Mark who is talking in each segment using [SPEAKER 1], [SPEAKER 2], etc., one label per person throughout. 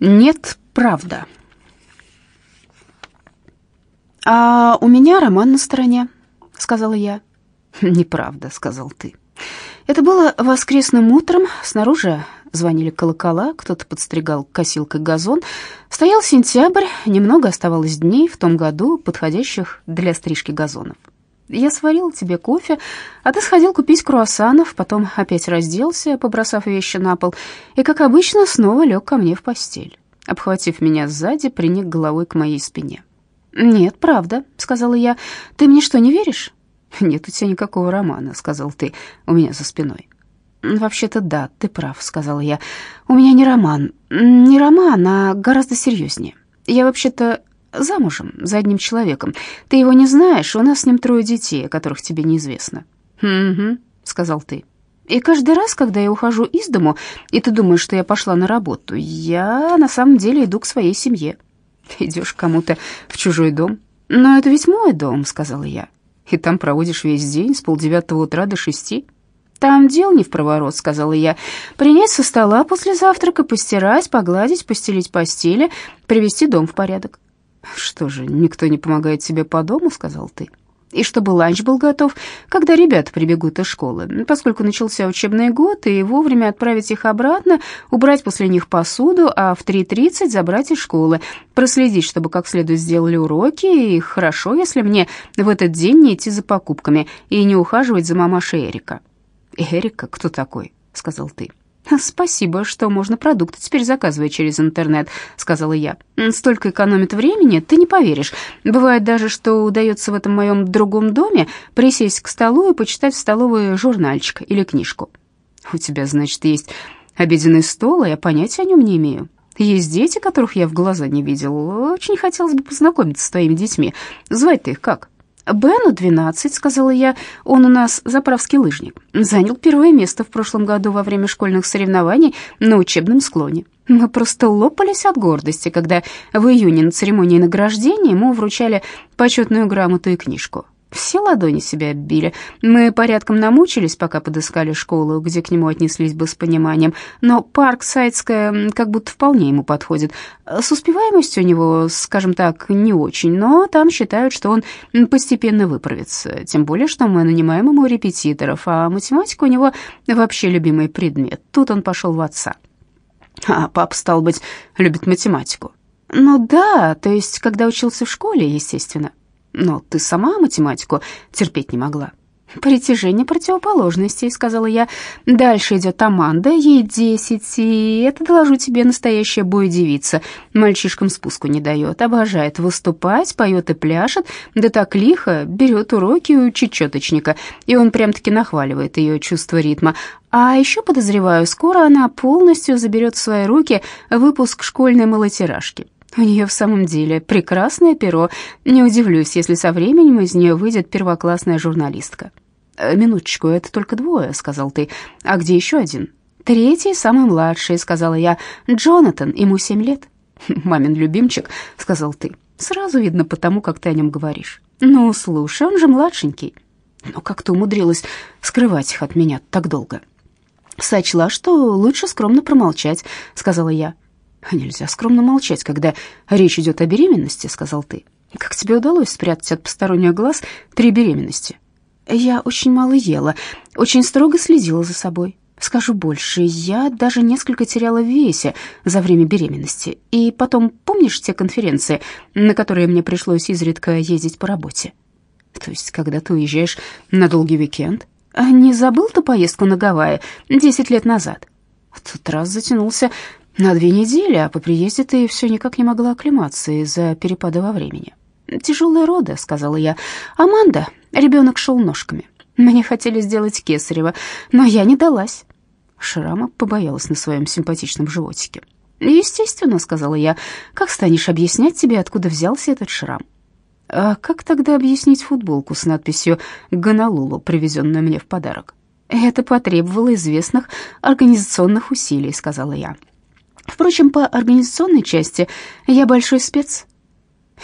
[SPEAKER 1] Нет, правда. А у меня роман на стороне, сказала я. Неправда, сказал ты. Это было воскресным утром, снаружи звонили колокола, кто-то подстригал косилкой газон. Стоял сентябрь, немного оставалось дней в том году, подходящих для стрижки газонов. Я сварил тебе кофе, а ты сходил купить круассанов, потом опять разделся, побросав вещи на пол, и, как обычно, снова лег ко мне в постель. Обхватив меня сзади, приник головой к моей спине. «Нет, правда», — сказала я. «Ты мне что, не веришь?» «Нет у тебя никакого романа», — сказал ты у меня за спиной. «Вообще-то да, ты прав», — сказала я. «У меня не роман. Не роман, а гораздо серьезнее. Я вообще-то замужем за одним человеком. Ты его не знаешь, у нас с ним трое детей, о которых тебе неизвестно». «Угу», — сказал ты. «И каждый раз, когда я ухожу из дому, и ты думаешь, что я пошла на работу, я на самом деле иду к своей семье. Идешь кому-то в чужой дом. Но это ведь мой дом», — сказала я. «И там проводишь весь день с полдевятого утра до шести». «Там дел не в проворот», — сказала я. «Принять со стола после завтрака, постирать, погладить, постелить постели, привести дом в порядок». «Что же, никто не помогает тебе по дому?» — сказал ты. «И чтобы ланч был готов, когда ребята прибегут из школы, поскольку начался учебный год, и вовремя отправить их обратно, убрать после них посуду, а в 3.30 забрать из школы, проследить, чтобы как следует сделали уроки, и хорошо, если мне в этот день не идти за покупками и не ухаживать за мамашей Эрика». «Эрика? Кто такой?» — сказал ты. «Спасибо, что можно продукты теперь заказывать через интернет», — сказала я. «Столько экономит времени, ты не поверишь. Бывает даже, что удается в этом моем другом доме присесть к столу и почитать в столовой журнальчик или книжку». «У тебя, значит, есть обеденный стол, а я понятия о нем не имею. Есть дети, которых я в глаза не видел. Очень хотелось бы познакомиться с твоими детьми. Звать-то их как?» «Бену 12», — сказала я, — «он у нас заправский лыжник. Занял первое место в прошлом году во время школьных соревнований на учебном склоне. Мы просто лопались от гордости, когда в июне на церемонии награждения ему вручали почетную грамоту и книжку. Все ладони себя оббили. Мы порядком намучились, пока подыскали школу, где к нему отнеслись бы с пониманием, но парк Сайтская как будто вполне ему подходит. С успеваемостью у него, скажем так, не очень, но там считают, что он постепенно выправится. Тем более, что мы нанимаем ему репетиторов, а математика у него вообще любимый предмет. Тут он пошел в отца. А папа, стал быть, любит математику. Ну да, то есть, когда учился в школе, естественно. Но ты сама математику терпеть не могла. «Притяжение противоположностей», — сказала я. «Дальше идет Аманда, ей десять, и это, доложу тебе, настоящая боя-девица. Мальчишкам спуску не дает, обожает выступать, поет и пляшет, да так лихо, берет уроки у чечеточника, и он прям-таки нахваливает ее чувство ритма. А еще, подозреваю, скоро она полностью заберет в свои руки выпуск школьной малотиражки». У нее в самом деле прекрасное перо. Не удивлюсь, если со временем из нее выйдет первоклассная журналистка. «Э, «Минуточку, это только двое», — сказал ты. «А где еще один?» «Третий, самый младший», — сказала я. «Джонатан, ему семь лет». «Мамин любимчик», — сказал ты. «Сразу видно по тому, как ты о нем говоришь». «Ну, слушай, он же младшенький». «Ну, как ты умудрилась скрывать их от меня так долго?» «Сочла, что лучше скромно промолчать», — сказала я. «Нельзя скромно молчать, когда речь идет о беременности», — сказал ты. «Как тебе удалось спрятать от посторонних глаз три беременности?» «Я очень мало ела, очень строго следила за собой. Скажу больше, я даже несколько теряла в весе за время беременности. И потом, помнишь те конференции, на которые мне пришлось изредка ездить по работе? То есть, когда ты уезжаешь на долгий уикенд? Не забыл ты поездку на Гавайи десять лет назад?» Тот раз затянулся на две недели, а по приезде ты все никак не могла оклематься из-за перепада во времени. «Тяжелые роды», — сказала я. «Аманда, ребенок шел ножками. Мне хотели сделать кесарево, но я не далась». Шрама побоялась на своем симпатичном животике. «Естественно», — сказала я. «Как станешь объяснять тебе, откуда взялся этот шрам?» «А как тогда объяснить футболку с надписью «Гонолулу», привезенную мне в подарок?» «Это потребовало известных организационных усилий», — сказала я. Впрочем, по организационной части я большой спец.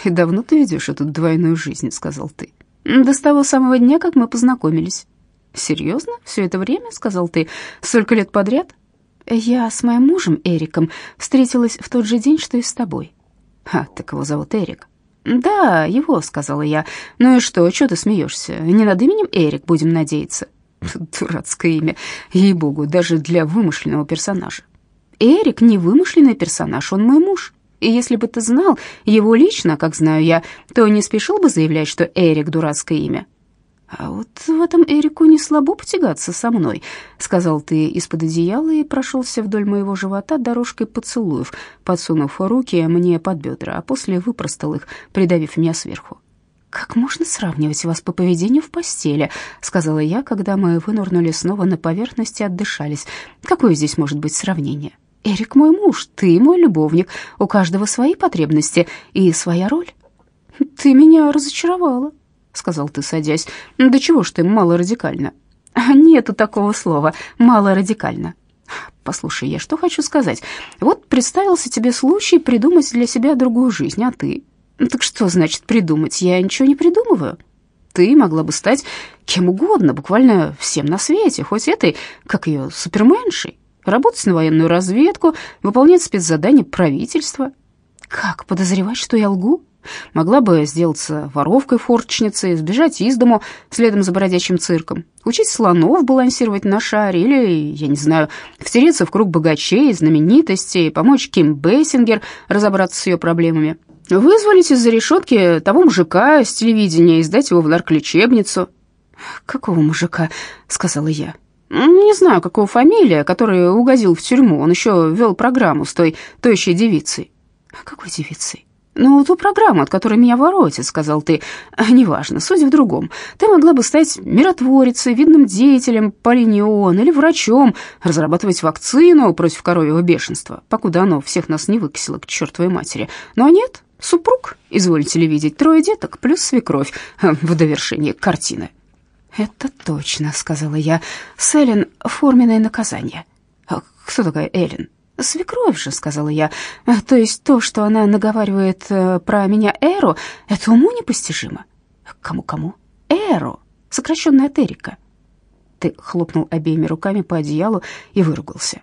[SPEAKER 1] «И давно ты ведешь эту двойную жизнь?» — сказал ты. «Да с того самого дня, как мы познакомились». «Серьезно? Все это время?» — сказал ты. «Столько лет подряд?» Я с моим мужем Эриком встретилась в тот же день, что и с тобой. А, так его зовут Эрик. Да, его, сказала я. Ну и что, что ты смеешься? Не над именем Эрик, будем надеяться. Дурацкое имя, ей-богу, даже для вымышленного персонажа. Эрик не вымышленный персонаж, он мой муж. И если бы ты знал его лично, как знаю я, то не спешил бы заявлять, что Эрик дурацкое имя. «А вот в этом Эрику не слабо потягаться со мной», — сказал ты из-под одеяла и прошелся вдоль моего живота дорожкой поцелуев, подсунув руки мне под бедра, а после выпростал их, придавив меня сверху. «Как можно сравнивать вас по поведению в постели?» — сказала я, когда мы вынырнули снова на поверхность и отдышались. «Какое здесь может быть сравнение?» «Эрик мой муж, ты мой любовник, у каждого свои потребности и своя роль». «Ты меня разочаровала», сказал ты, садясь. «Да чего ж ты мало радикально?» «Нету такого слова «мало радикально». «Послушай, я что хочу сказать. Вот представился тебе случай придумать для себя другую жизнь, а ты?» «Так что значит придумать? Я ничего не придумываю». «Ты могла бы стать кем угодно, буквально всем на свете, хоть этой, как ее, суперменшей, работать на военную разведку, выполнять спецзадания правительства». «Как подозревать, что я лгу?» Могла бы сделаться воровкой-форточницей, сбежать из дому следом за бродячим цирком, учить слонов балансировать на шаре или, я не знаю, втереться в круг богачей, знаменитостей, помочь Ким Бейсингер разобраться с ее проблемами, вызволить из-за решетки того мужика с телевидения и сдать его в нарклечебницу. «Какого мужика?» — сказала я. «Не знаю, какого фамилия, который угодил в тюрьму. Он еще вел программу с той тощей девицей». «Какой девицей?» «Ну, ту программу, от которой меня воротит», — сказал ты. А, «Неважно, суть в другом. Ты могла бы стать миротворицей, видным деятелем по линии ООН или врачом, разрабатывать вакцину против коровьего бешенства, покуда оно всех нас не выкосило к чертовой матери. Но нет, супруг, изволите ли видеть, трое деток плюс свекровь в довершении картины». «Это точно», — сказала я. «С Эллен форменное наказание». А «Кто такая Эллен?» «Свекровь же», — сказала я. «То есть то, что она наговаривает э, про меня Эру, это уму непостижимо». «Кому-кому?» «Эру, сокращенная от Эрика». Ты хлопнул обеими руками по одеялу и выругался.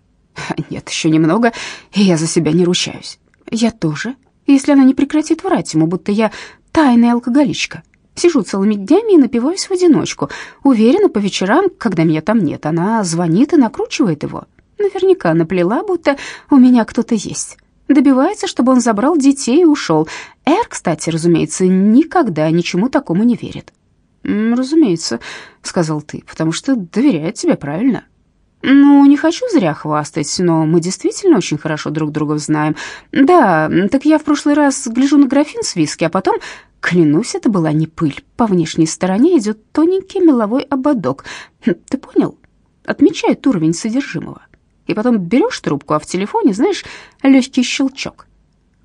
[SPEAKER 1] «Нет, еще немного, и я за себя не ручаюсь». «Я тоже, если она не прекратит врать ему, будто я тайная алкоголичка». Сижу целыми днями и напиваюсь в одиночку. Уверена, по вечерам, когда меня там нет, она звонит и накручивает его. Наверняка наплела, будто у меня кто-то есть. Добивается, чтобы он забрал детей и ушел. Эр, кстати, разумеется, никогда ничему такому не верит. «Разумеется», — сказал ты, — «потому что доверяет тебе, правильно?» «Ну, не хочу зря хвастать, но мы действительно очень хорошо друг друга знаем. Да, так я в прошлый раз гляжу на графин с виски, а потом, клянусь, это была не пыль. По внешней стороне идет тоненький меловой ободок. Ты понял? Отмечает уровень содержимого и потом берешь трубку, а в телефоне, знаешь, легкий щелчок.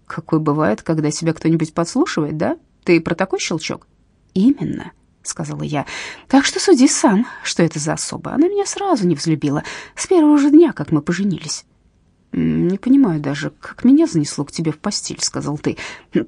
[SPEAKER 1] Какой бывает, когда тебя кто-нибудь подслушивает, да? Ты про такой щелчок? Именно, сказала я. Так что суди сам, что это за особа. Она меня сразу не взлюбила, с первого же дня, как мы поженились. «Не понимаю даже, как меня занесло к тебе в постель», — сказал ты.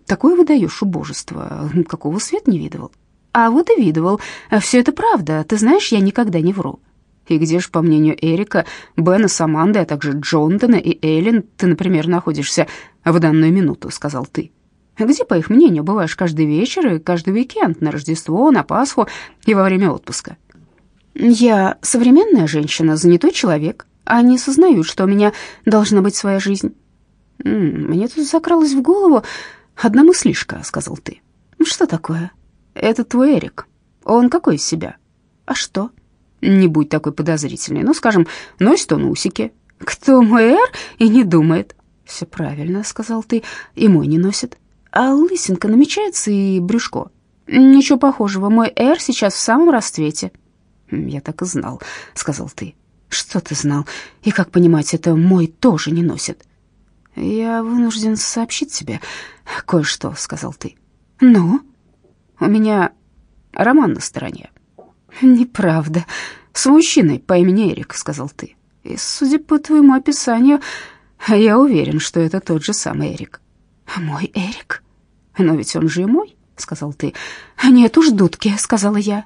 [SPEAKER 1] «Такое выдаешь убожество, какого свет не видывал». «А вот и видывал. Все это правда. Ты знаешь, я никогда не вру. И где же, по мнению Эрика, Бена с а также Джонатана и Эллен ты, например, находишься в данную минуту?» — сказал ты. «Где, по их мнению, бываешь каждый вечер и каждый уикенд, на Рождество, на Пасху и во время отпуска?» «Я современная женщина, занятой человек. Они сознают, что у меня должна быть своя жизнь». «Мне тут закралась в голову одна мыслишка», — сказал ты. «Что такое?» «Это твой Эрик. Он какой из себя?» «А что?» Не будь такой подозрительной. Ну, скажем, носит он усики. Кто мой эр и не думает. Все правильно, сказал ты, и мой не носит. А лысинка намечается и брюшко. Ничего похожего, мой эр сейчас в самом расцвете. Я так и знал, сказал ты. Что ты знал? И как понимать, это мой тоже не носит. Я вынужден сообщить тебе кое-что, сказал ты. Ну? У меня роман на стороне. «Неправда. С мужчиной по имени Эрик», — сказал ты. «И, судя по твоему описанию, я уверен, что это тот же самый Эрик». «Мой Эрик? Но ведь он же и мой», — сказал ты. «Нет уж, дудки», — сказала я.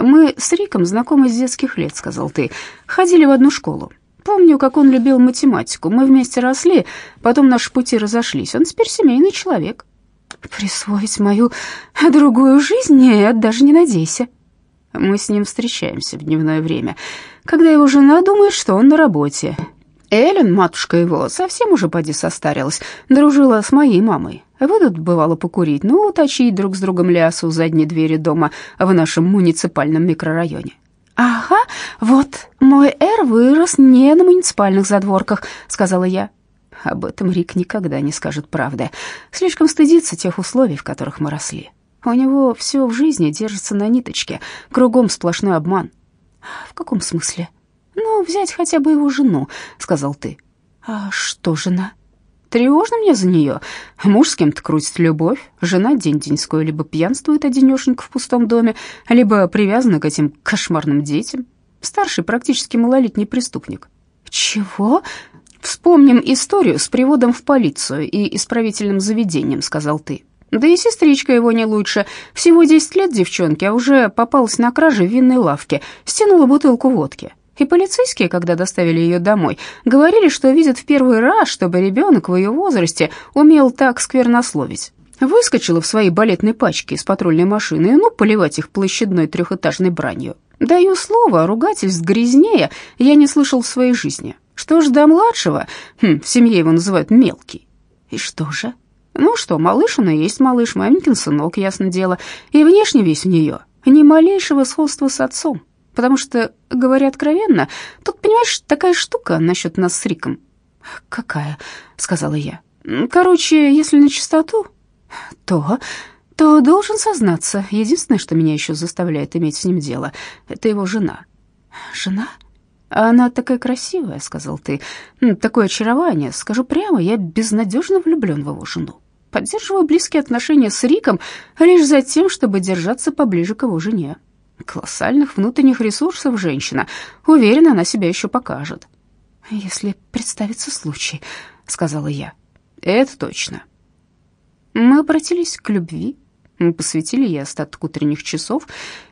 [SPEAKER 1] «Мы с Риком знакомы с детских лет», — сказал ты. «Ходили в одну школу. Помню, как он любил математику. Мы вместе росли, потом наши пути разошлись. Он теперь семейный человек. Присвоить мою другую жизнь? Нет, даже не надейся. Мы с ним встречаемся в дневное время, когда его жена думает, что он на работе. Эллен, матушка его, совсем уже поди состарилась, дружила с моей мамой. Выйдут, бывало, покурить, ну, точить друг с другом лясу у задней двери дома в нашем муниципальном микрорайоне. «Ага, вот, мой Эр вырос не на муниципальных задворках», — сказала я. Об этом Рик никогда не скажет правды. Слишком стыдится тех условий, в которых мы росли. У него все в жизни держится на ниточке, кругом сплошной обман. «В каком смысле?» «Ну, взять хотя бы его жену», — сказал ты. «А что жена?» Тревожно мне за нее. Муж с кем-то крутит любовь, жена день-деньской либо пьянствует одинешенька в пустом доме, либо привязана к этим кошмарным детям. Старший практически малолетний преступник. Чего? Вспомним историю с приводом в полицию и исправительным заведением, сказал ты. Да и сестричка его не лучше. Всего 10 лет девчонке, а уже попалась на краже в винной лавке, стянула бутылку водки. И полицейские, когда доставили ее домой, говорили, что видят в первый раз, чтобы ребенок в ее возрасте умел так сквернословить. Выскочила в своей балетной пачке из патрульной машины и ну поливать их площадной трехэтажной бранью. Даю слово, ругательств грязнее я не слышал в своей жизни. Что ж до младшего, хм, в семье его называют мелкий. И что же? Ну что, малыш она есть малыш, маменькин сынок, ясно дело, и внешне весь в нее, ни малейшего сходства с отцом потому что, говоря откровенно, тут, понимаешь, такая штука насчет нас с Риком». «Какая?» — сказала я. «Короче, если на чистоту, то...» то должен сознаться, единственное, что меня еще заставляет иметь с ним дело, это его жена. Жена? Она такая красивая, сказал ты. Такое очарование. Скажу прямо, я безнадежно влюблен в его жену. Поддерживаю близкие отношения с Риком лишь за тем, чтобы держаться поближе к его жене. Колоссальных внутренних ресурсов женщина. Уверена, она себя еще покажет. «Если представится случай», — сказала я. «Это точно». Мы обратились к любви. Мы посвятили ей остаток утренних часов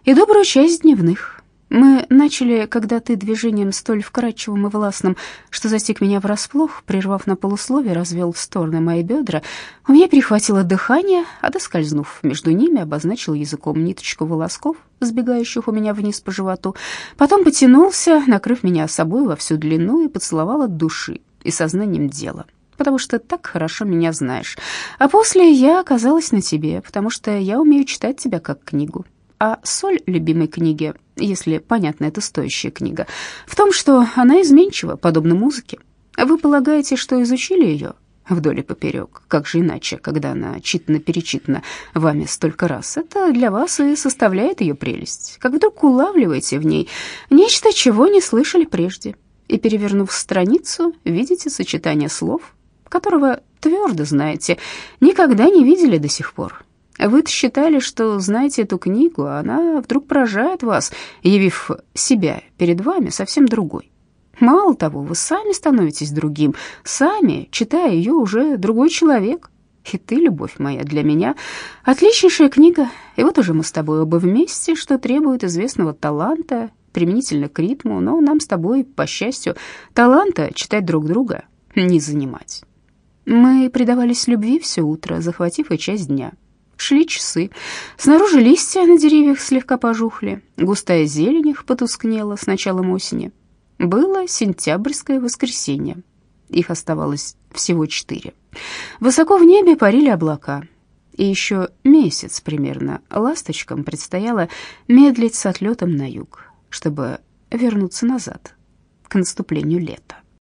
[SPEAKER 1] и добрую часть дневных. Мы начали, когда ты движением столь вкрадчивым и властным, что застиг меня врасплох, прервав на полусловие, развел в стороны мои бедра. У меня перехватило дыхание, а доскользнув между ними, обозначил языком ниточку волосков, сбегающих у меня вниз по животу. Потом потянулся, накрыв меня собой во всю длину и поцеловал от души и сознанием дела потому что так хорошо меня знаешь. А после я оказалась на тебе, потому что я умею читать тебя как книгу. А соль любимой книги, если понятно, это стоящая книга, в том, что она изменчива, подобно музыке. Вы полагаете, что изучили ее вдоль и поперек? Как же иначе, когда она читана-перечитана вами столько раз? Это для вас и составляет ее прелесть. Как вдруг улавливаете в ней нечто, чего не слышали прежде. И, перевернув страницу, видите сочетание слов, которого твердо знаете, никогда не видели до сих пор. Вы-то считали, что знаете эту книгу, а она вдруг поражает вас, явив себя перед вами совсем другой. Мало того, вы сами становитесь другим, сами, читая ее, уже другой человек. И ты, любовь моя, для меня отличнейшая книга. И вот уже мы с тобой оба вместе, что требует известного таланта, применительно к ритму, но нам с тобой, по счастью, таланта читать друг друга не занимать. Мы предавались любви все утро, захватив и часть дня. Шли часы. Снаружи листья на деревьях слегка пожухли, густая зелень их потускнела с началом осени. Было сентябрьское воскресенье. Их оставалось всего четыре. Высоко в небе парили облака. И еще месяц примерно ласточкам предстояло медлить с отлетом на юг, чтобы вернуться назад к наступлению лета.